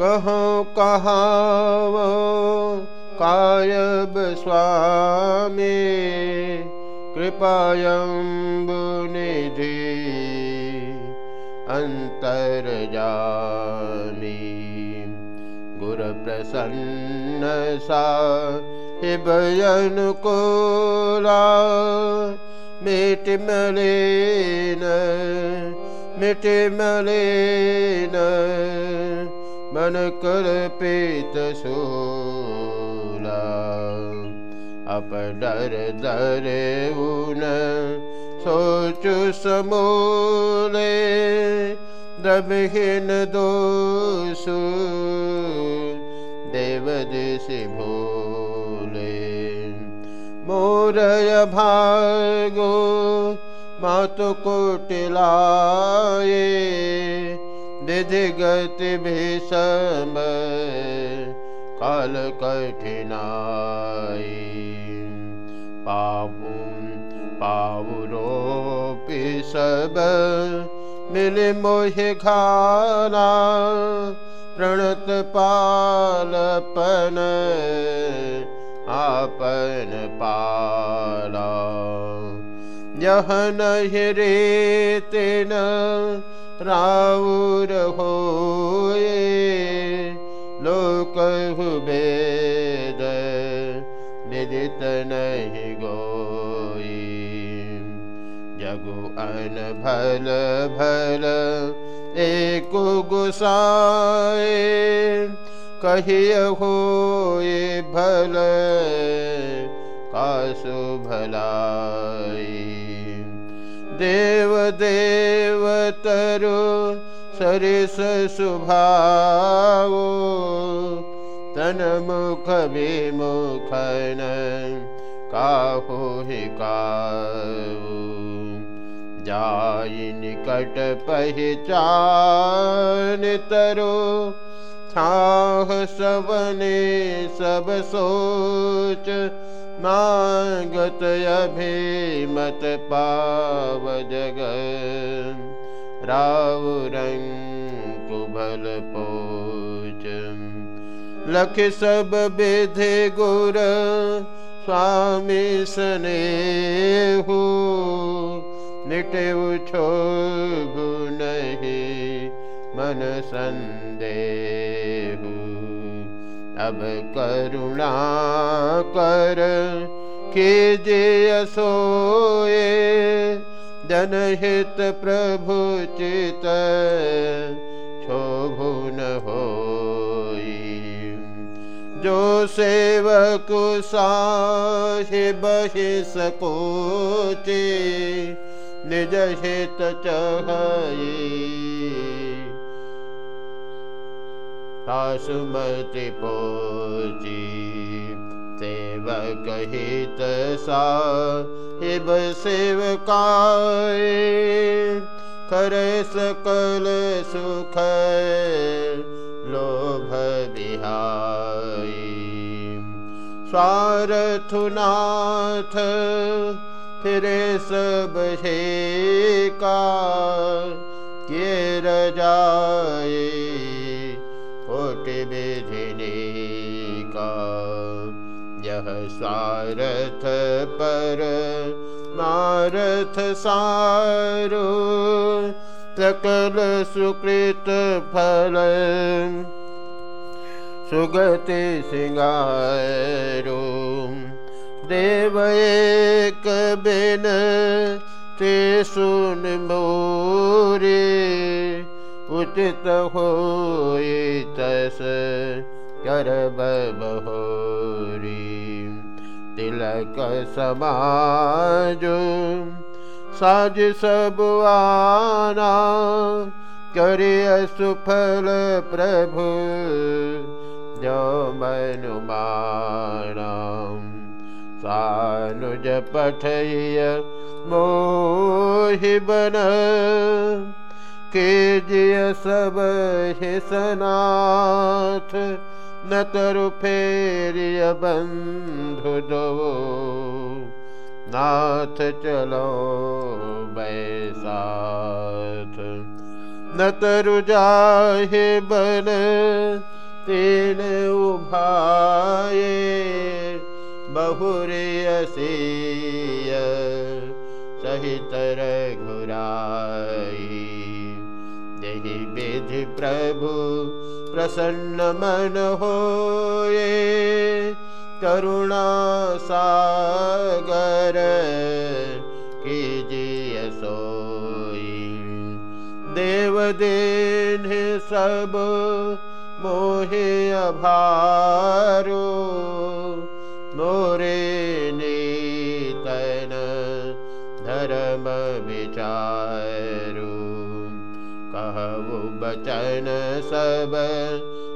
कहो कहाव कायब स्वामी कृपायम्बुनिधि अन्तर्जामि। गुरुप्रसन्न सा हिबयनुकूला मिटिमलेन मिटिमलेन मन कल्पित सोला अप डर दरे उन सोचु समूले द्रविहीन दोषु देवदिशि भूले मोरय भागो मातु कुटिलाये विधि गति भीषम काल कठिनाई पापू पावरोपि सब मिल मोहि प्रणत पालपन आपन पाला। यह नहीं रे तेन लोक वेद विदित नहीं गोई। जगु अन भल भल एक गुसाए कहिय हो भल कासु भलाई देव देव तरु सरिस सुभाओ तन मुख विमुखन काहु हि जाय निकट पहचान तरो थाह सबने सब सोच मागत अभिमत पाव जग रंग कुभल पोच लख सब विधि गुर, स्वामी सने हो निटे उछो नहीं मन संदेहू। अब करुणा कर कीजिए सोए जनहित प्रभु चित न हो जो सेवक साहिब सकोचे, निज हित चहई हित सा हिब सेवकाय। कर सकल सुख लोभ बिहाई स्वारथुनाथ फिरे सब हे के यह स्वारथ पर मारथ सारो, सकल सुकृत फल। सुगति सिंगारो, देव एक बिन ते सुन मोरे, उचित हो तस, कर बहोरी समाज। साज सब आना करे सुफल प्रभु जो मनुमाना सानुज पठय मोहि बन के जिय सब हिसनाथ न तरु फेरिय बंधु दो नाथ चलो बैसाथ न तरु जाहे बन तीन उभाए बहुरे असीय सहित रघुराई। यही विधि प्रभु प्रसन्न मन होए करुणा सागर कीजिए सोई देव देन सब मोहे अभारो मोरे बचन सब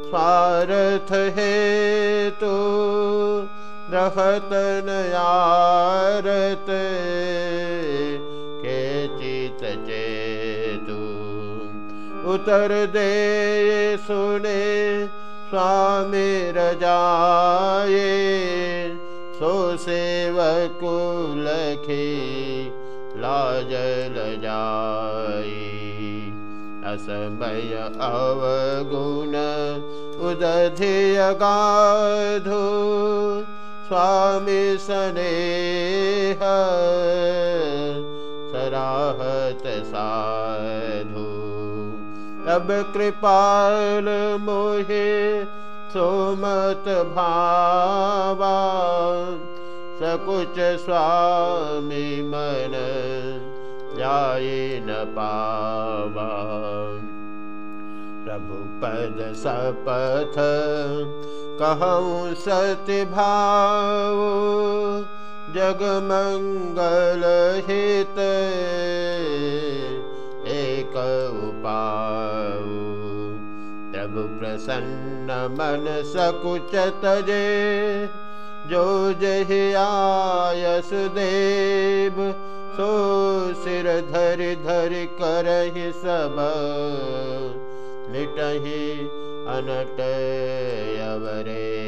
स्वार्थ हे तो रहत नयारत के चित चेतु। उतर दे सुने स्वामी रजाए सो सेवकु लखे लाजल जाई असमय अवगुण उदधिय गाधु स्वामी सनेह सराहत साधु। अब कृपाल मोहे सोमत भावा। सकुच स्वामी मन जाय न पावा। प्रभु पद सपथ कहूँ सत्य भाव। जगमंगल हित एक उपाऊ प्रभु प्रसन्न मन सकुच तजे जो जहि देव सो सिर धर धर करहि सब। मिटहि अनट अवरेव